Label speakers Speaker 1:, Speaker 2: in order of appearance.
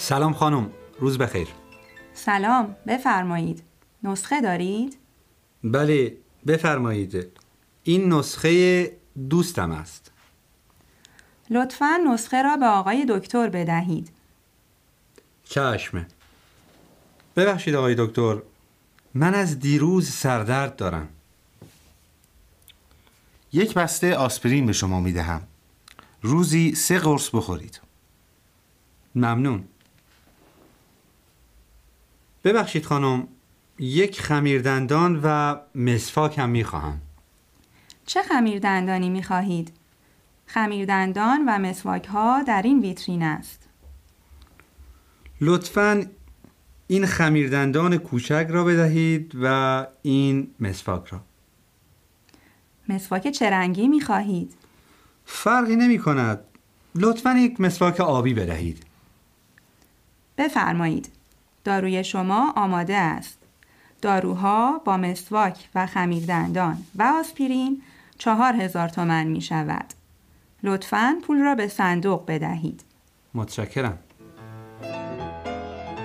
Speaker 1: سلام خانم روز بخیر.
Speaker 2: سلام بفرمایید. نسخه دارید؟
Speaker 1: بله بفرمایید. این نسخه دوستم است.
Speaker 2: لطفا نسخه را به آقای دکتر بدهید.
Speaker 1: چشمه ببخشید آقای دکتر من از دیروز سردرد دارم.
Speaker 3: یک بسته آسپرین به شما می دهم روزی سه قرص بخورید.
Speaker 1: ممنون. ببخشید خانم یک خمیردندان و مسواک هم می خواهم
Speaker 2: چه خمیردندانی می خواهید؟ خمیردندان و مسواک ها در این ویترین است.
Speaker 1: لطفا این خمیردندان کوچک را بدهید و این مسواک را.
Speaker 2: مسواک چه رنگی می خواهید؟
Speaker 1: فرقی نمی کند لطفا یک مسواک آبی بدهید.
Speaker 2: بفرمایید. داروی شما آماده است. داروها با مسواک و خمیردندان و آسپرین چهار هزار تومن می شود لطفا پول را به صندوق بدهید.
Speaker 1: متشکرم.